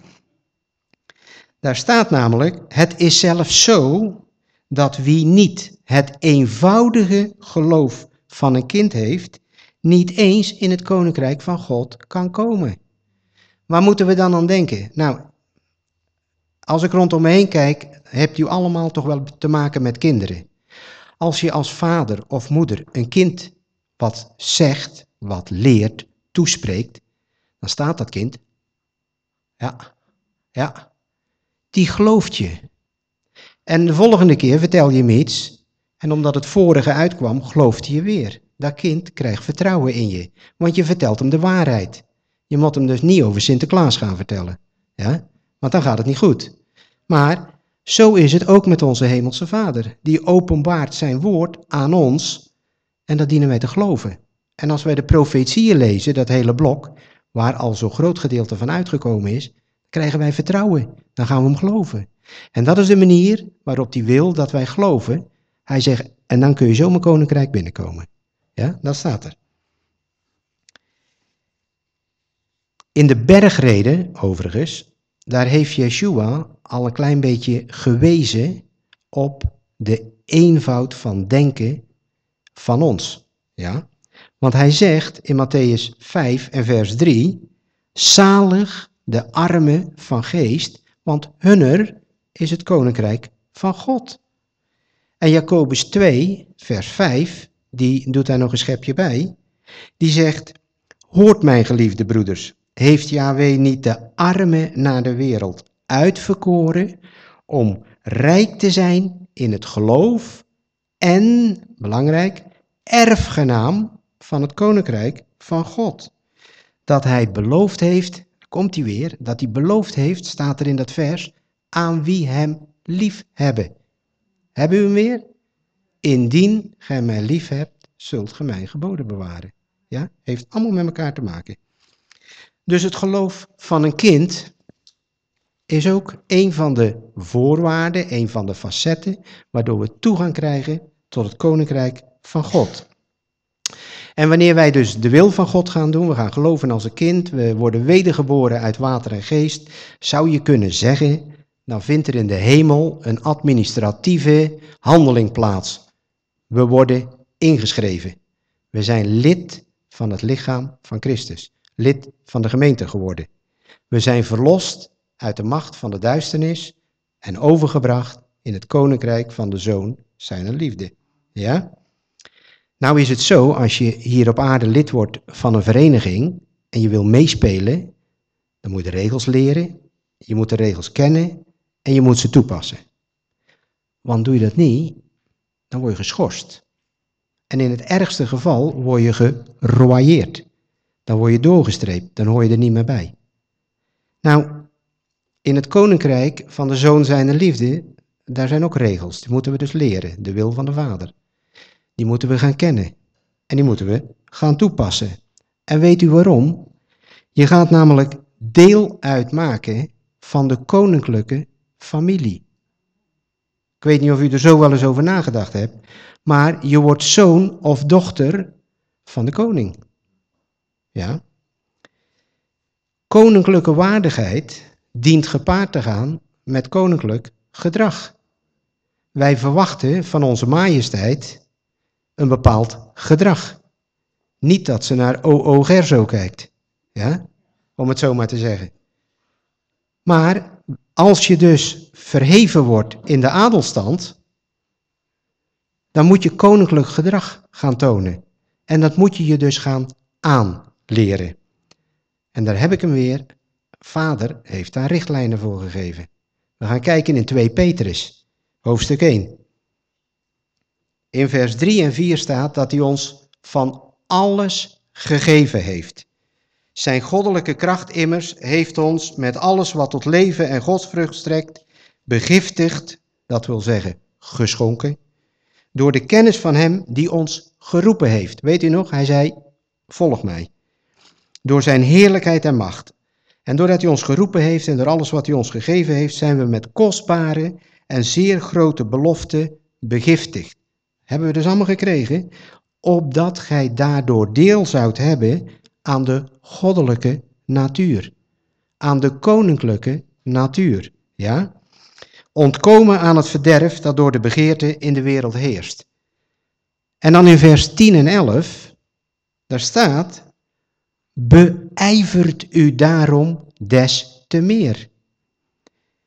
Daar staat namelijk: Het is zelfs zo dat wie niet het eenvoudige geloof van een kind heeft, niet eens in het koninkrijk van God kan komen. Waar moeten we dan aan denken? Nou, als ik rondom me heen kijk, hebt u allemaal toch wel te maken met kinderen. Als je als vader of moeder een kind wat zegt, wat leert, toespreekt, dan staat dat kind, ja, ja, die gelooft je. En de volgende keer vertel je hem iets, en omdat het vorige uitkwam, gelooft hij je weer. Dat kind krijgt vertrouwen in je, want je vertelt hem de waarheid. Je moet hem dus niet over Sinterklaas gaan vertellen, ja? want dan gaat het niet goed. Maar zo is het ook met onze Hemelse Vader. Die openbaart zijn woord aan ons en dat dienen wij te geloven. En als wij de profetieën lezen, dat hele blok, waar al zo'n groot gedeelte van uitgekomen is, krijgen wij vertrouwen. Dan gaan we hem geloven. En dat is de manier waarop hij wil dat wij geloven. Hij zegt, en dan kun je zo mijn koninkrijk binnenkomen. Ja, dat staat er. In de bergreden, overigens, daar heeft Yeshua al een klein beetje gewezen op de eenvoud van denken van ons. Ja? Want hij zegt in Matthäus 5 en vers 3, zalig de armen van geest, want hunner is het koninkrijk van God. En Jacobus 2, vers 5, die doet daar nog een schepje bij, die zegt, hoort mijn geliefde broeders, heeft Yahweh niet de armen naar de wereld uitverkoren om rijk te zijn in het geloof en, belangrijk, erfgenaam van het koninkrijk van God. Dat hij beloofd heeft, komt hij weer, dat hij beloofd heeft, staat er in dat vers, aan wie hem lief hebben. Hebben u hem weer? Indien gij mij lief hebt, zult gij mijn geboden bewaren. Ja, heeft allemaal met elkaar te maken. Dus het geloof van een kind is ook een van de voorwaarden, een van de facetten, waardoor we toegang krijgen tot het koninkrijk van God. En wanneer wij dus de wil van God gaan doen, we gaan geloven als een kind, we worden wedergeboren uit water en geest, zou je kunnen zeggen, dan vindt er in de hemel een administratieve handeling plaats. We worden ingeschreven. We zijn lid van het lichaam van Christus, lid van de gemeente geworden. We zijn verlost uit de macht van de duisternis en overgebracht in het koninkrijk van de Zoon zijn liefde. Ja? Nou is het zo, als je hier op aarde lid wordt van een vereniging en je wil meespelen, dan moet je de regels leren, je moet de regels kennen en je moet ze toepassen. Want doe je dat niet, dan word je geschorst. En in het ergste geval word je geroyeerd. Dan word je doorgestreept, dan hoor je er niet meer bij. Nou, in het koninkrijk van de zoon zijnde liefde, daar zijn ook regels. Die moeten we dus leren, de wil van de Vader. Die moeten we gaan kennen. En die moeten we gaan toepassen. En weet u waarom? Je gaat namelijk deel uitmaken van de koninklijke familie. Ik weet niet of u er zo wel eens over nagedacht hebt, maar je wordt zoon of dochter van de koning. Ja? Koninklijke waardigheid dient gepaard te gaan met koninklijk gedrag. Wij verwachten van onze majesteit een bepaald gedrag. Niet dat ze naar O.O. Gerzo kijkt, ja? om het zo maar te zeggen. Maar als je dus verheven wordt in de adelstand, dan moet je koninklijk gedrag gaan tonen. En dat moet je je dus gaan aanleren. En daar heb ik hem weer. Vader heeft daar richtlijnen voor gegeven. We gaan kijken in 2 Petrus, hoofdstuk 1. In vers 3 en 4 staat dat hij ons van alles gegeven heeft. Zijn goddelijke kracht immers heeft ons met alles wat tot leven en godsvrucht strekt, begiftigd, dat wil zeggen geschonken, door de kennis van Hem die ons geroepen heeft. Weet u nog, hij zei, volg mij. Door zijn heerlijkheid en macht. En doordat hij ons geroepen heeft en door alles wat hij ons gegeven heeft, zijn we met kostbare en zeer grote beloften begiftigd. Hebben we dus allemaal gekregen, opdat gij daardoor deel zoudt hebben aan de goddelijke natuur. Aan de koninklijke natuur. Ja? Ontkomen aan het verderf dat door de begeerte in de wereld heerst. En dan in vers 10 en 11, daar staat, beijvert u daarom des te meer.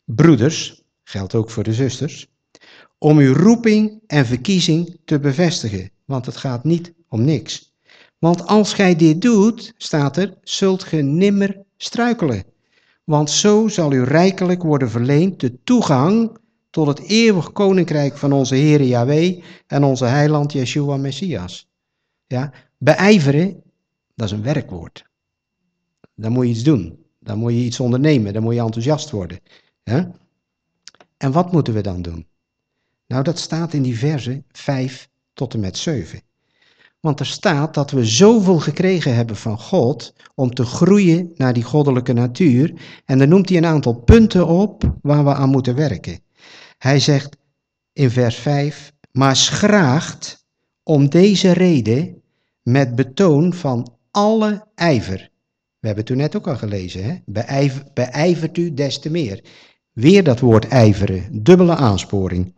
Broeders, geldt ook voor de zusters, om uw roeping en verkiezing te bevestigen, want het gaat niet om niks. Want als gij dit doet, staat er, zult ge nimmer struikelen. Want zo zal u rijkelijk worden verleend de toegang tot het eeuwig koninkrijk van onze Heer Yahweh en onze heiland Yeshua Messias. Ja, beijveren, dat is een werkwoord. Dan moet je iets doen. Dan moet je iets ondernemen. Dan moet je enthousiast worden. En wat moeten we dan doen? Nou, dat staat in die versen 5 tot en met 7. Want er staat dat we zoveel gekregen hebben van God om te groeien naar die goddelijke natuur. En dan noemt hij een aantal punten op waar we aan moeten werken. Hij zegt in vers 5, maar schraagt om deze reden met betoon van alle ijver. We hebben het toen net ook al gelezen, hè? beijvert u des te meer. Weer dat woord ijveren, dubbele aansporing.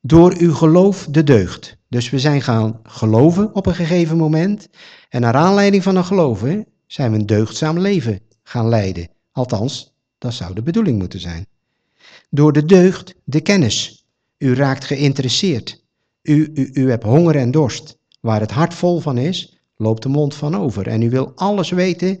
Door uw geloof de deugd. Dus we zijn gaan geloven op een gegeven moment. En naar aanleiding van een geloven zijn we een deugdzaam leven gaan leiden. Althans, dat zou de bedoeling moeten zijn. Door de deugd de kennis. U raakt geïnteresseerd. U, u, u hebt honger en dorst. Waar het hart vol van is, loopt de mond van over. En u wil alles weten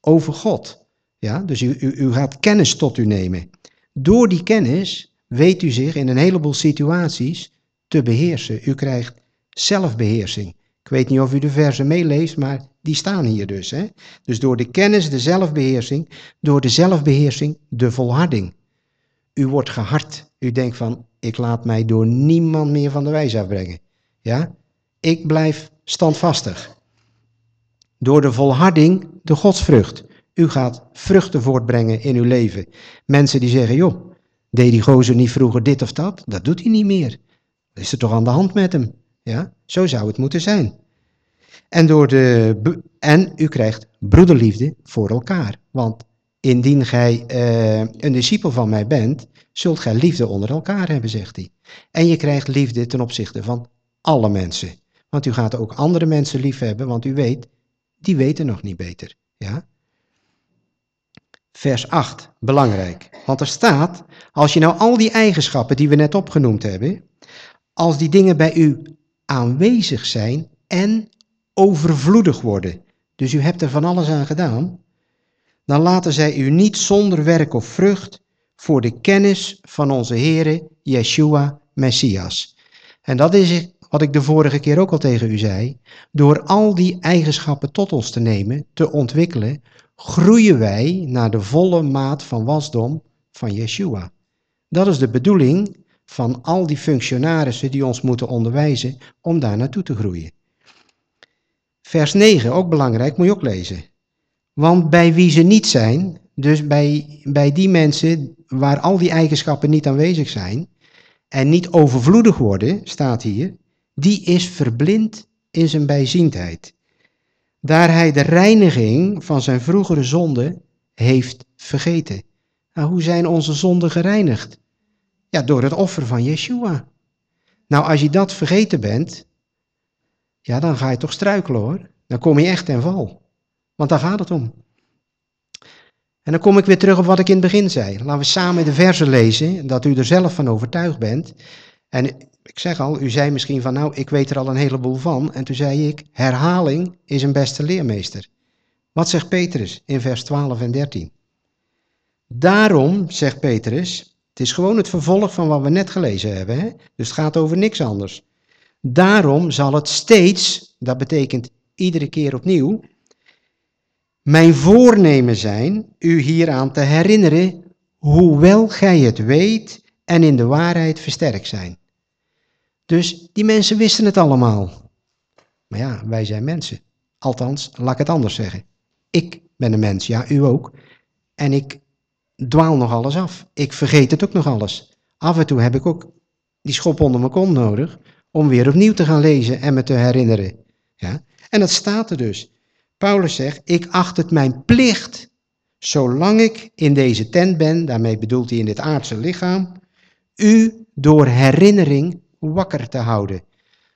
over God. Ja, dus u, u, u gaat kennis tot u nemen. Door die kennis weet u zich in een heleboel situaties te beheersen. U krijgt zelfbeheersing. Ik weet niet of u de versen meeleest, maar die staan hier dus. Hè? Dus door de kennis de zelfbeheersing, door de zelfbeheersing de volharding. U wordt gehard. U denkt van, ik laat mij door niemand meer van de wijs afbrengen. Ja? Ik blijf standvastig. Door de volharding de godsvrucht. U gaat vruchten voortbrengen in uw leven. Mensen die zeggen, joh, deed die gozer niet vroeger dit of dat? Dat doet hij niet meer is er toch aan de hand met hem? Ja, zo zou het moeten zijn. En, door de, en u krijgt broederliefde voor elkaar. Want indien gij uh, een discipel van mij bent, zult gij liefde onder elkaar hebben, zegt hij. En je krijgt liefde ten opzichte van alle mensen. Want u gaat ook andere mensen lief hebben, want u weet, die weten nog niet beter. Ja? Vers 8, belangrijk. Want er staat, als je nou al die eigenschappen die we net opgenoemd hebben, als die dingen bij u aanwezig zijn en overvloedig worden, dus u hebt er van alles aan gedaan, dan laten zij u niet zonder werk of vrucht voor de kennis van onze Heere Yeshua Messias. En dat is wat ik de vorige keer ook al tegen u zei. Door al die eigenschappen tot ons te nemen, te ontwikkelen, groeien wij naar de volle maat van wasdom van Yeshua. Dat is de bedoeling van al die functionarissen die ons moeten onderwijzen om daar naartoe te groeien. Vers 9, ook belangrijk, moet je ook lezen. Want bij wie ze niet zijn, dus bij, bij die mensen waar al die eigenschappen niet aanwezig zijn en niet overvloedig worden, staat hier, die is verblind in zijn bijziendheid. Daar hij de reiniging van zijn vroegere zonde heeft vergeten. Nou, hoe zijn onze zonden gereinigd? Ja, door het offer van Yeshua. Nou, als je dat vergeten bent, ja, dan ga je toch struikelen hoor. Dan kom je echt ten val. Want daar gaat het om. En dan kom ik weer terug op wat ik in het begin zei. Laten we samen de versen lezen, dat u er zelf van overtuigd bent. En ik zeg al, u zei misschien van nou, ik weet er al een heleboel van. En toen zei ik, herhaling is een beste leermeester. Wat zegt Petrus in vers 12 en 13? Daarom, zegt Petrus, het is gewoon het vervolg van wat we net gelezen hebben. Hè? Dus het gaat over niks anders. Daarom zal het steeds, dat betekent iedere keer opnieuw, mijn voornemen zijn u hieraan te herinneren, hoewel gij het weet en in de waarheid versterkt zijn. Dus die mensen wisten het allemaal. Maar ja, wij zijn mensen. Althans, laat ik het anders zeggen. Ik ben een mens, ja, u ook. En ik dwaal nog alles af. Ik vergeet het ook nog alles. Af en toe heb ik ook die schop onder mijn kont nodig om weer opnieuw te gaan lezen en me te herinneren. Ja? En dat staat er dus. Paulus zegt, ik acht het mijn plicht, zolang ik in deze tent ben, daarmee bedoelt hij in dit aardse lichaam, u door herinnering wakker te houden.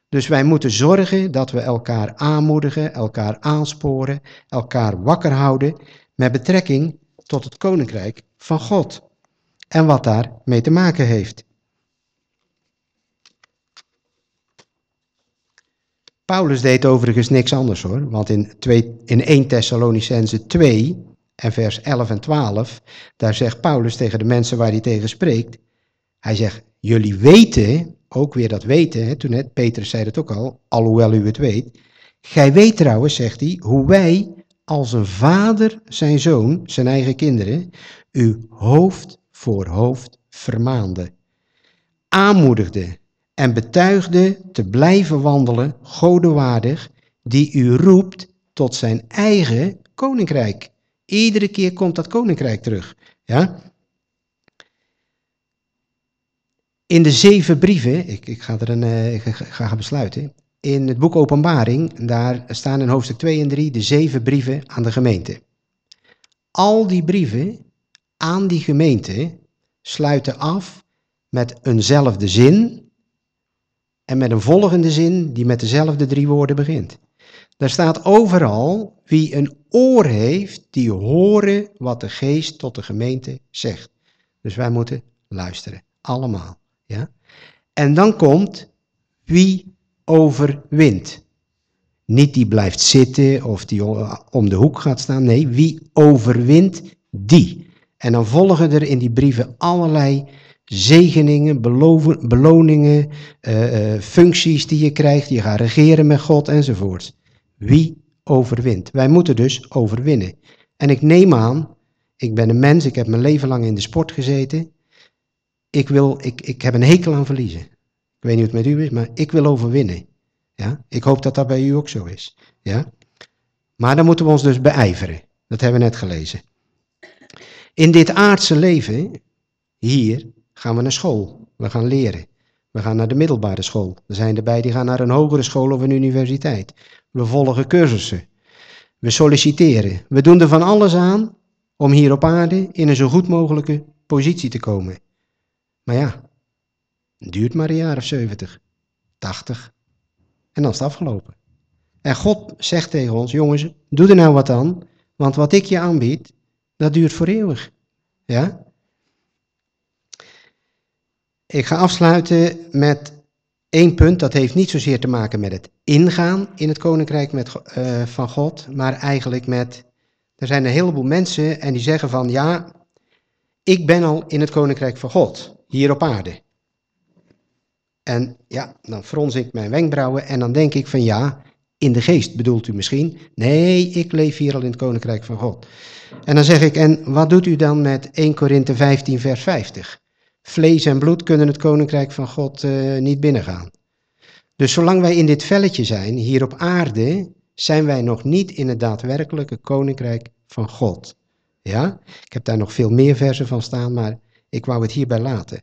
Dus wij moeten zorgen dat we elkaar aanmoedigen, elkaar aansporen, elkaar wakker houden met betrekking tot het koninkrijk van God en wat daar mee te maken heeft. Paulus deed overigens niks anders hoor, want in, 2, in 1 Thessalonicense 2 en vers 11 en 12, daar zegt Paulus tegen de mensen waar hij tegen spreekt, hij zegt, jullie weten, ook weer dat weten, hè, toen net, Petrus zei het ook al, alhoewel u het weet, gij weet trouwens, zegt hij, hoe wij als een vader zijn zoon, zijn eigen kinderen, u hoofd voor hoofd vermaande, aanmoedigde en betuigde te blijven wandelen, godewaardig, die u roept tot zijn eigen koninkrijk. Iedere keer komt dat koninkrijk terug. Ja? In de zeven brieven, ik, ik ga er een, uh, ik ga besluiten. In het boek Openbaring, daar staan in hoofdstuk 2 en 3 de zeven brieven aan de gemeente. Al die brieven aan die gemeente sluiten af met eenzelfde zin en met een volgende zin die met dezelfde drie woorden begint. Daar staat overal, wie een oor heeft, die horen wat de geest tot de gemeente zegt. Dus wij moeten luisteren, allemaal. Ja? En dan komt wie overwint. Niet die blijft zitten of die om de hoek gaat staan. Nee, wie overwint, die. En dan volgen er in die brieven allerlei zegeningen, beloningen, uh, uh, functies die je krijgt. Je gaat regeren met God enzovoort. Wie overwint? Wij moeten dus overwinnen. En ik neem aan, ik ben een mens, ik heb mijn leven lang in de sport gezeten. Ik, wil, ik, ik heb een hekel aan verliezen. Ik weet niet hoe het met u is, maar ik wil overwinnen. Ja? Ik hoop dat dat bij u ook zo is. Ja? Maar dan moeten we ons dus beijveren. Dat hebben we net gelezen. In dit aardse leven, hier, gaan we naar school. We gaan leren. We gaan naar de middelbare school. Er zijn erbij die gaan naar een hogere school of een universiteit. We volgen cursussen. We solliciteren. We doen er van alles aan om hier op aarde in een zo goed mogelijke positie te komen. Maar ja, het duurt maar een jaar of 70, 80 en dan is het afgelopen. En God zegt tegen ons, jongens, doe er nou wat aan, want wat ik je aanbied, Dat duurt voor eeuwig. Ja? Ik ga afsluiten met één punt. Dat heeft niet zozeer te maken met het ingaan in het koninkrijk met, uh, van God, maar eigenlijk met. Er zijn een heleboel mensen en die zeggen van ja, ik ben al in het koninkrijk van God, hier op aarde. En ja, dan frons ik mijn wenkbrauwen en dan denk ik van ja, in de geest bedoelt u misschien. Nee, ik leef hier al in het koninkrijk van God. En dan zeg ik, en wat doet u dan met 1 Korinthe 15, vers 50? Vlees en bloed kunnen het koninkrijk van God uh, niet binnengaan. Dus zolang wij in dit velletje zijn, hier op aarde, zijn wij nog niet in het daadwerkelijke koninkrijk van God. Ja? Ik heb daar nog veel meer versen van staan, maar ik wou het hierbij laten.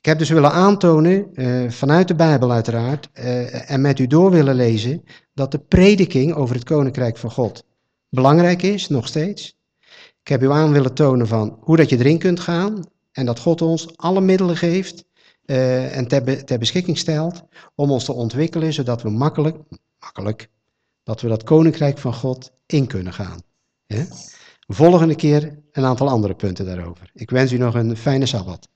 Ik heb dus willen aantonen, uh, vanuit de Bijbel uiteraard, uh, en met u door willen lezen, dat de prediking over het Koninkrijk van God belangrijk is, nog steeds. Ik heb u aan willen tonen van hoe dat je erin kunt gaan en dat God ons alle middelen geeft uh, en ter, ter, beschikking stelt om ons te ontwikkelen, zodat we makkelijk, makkelijk, dat we dat Koninkrijk van God in kunnen gaan. Ja? Volgende keer een aantal andere punten daarover. Ik wens u nog een fijne Sabbat.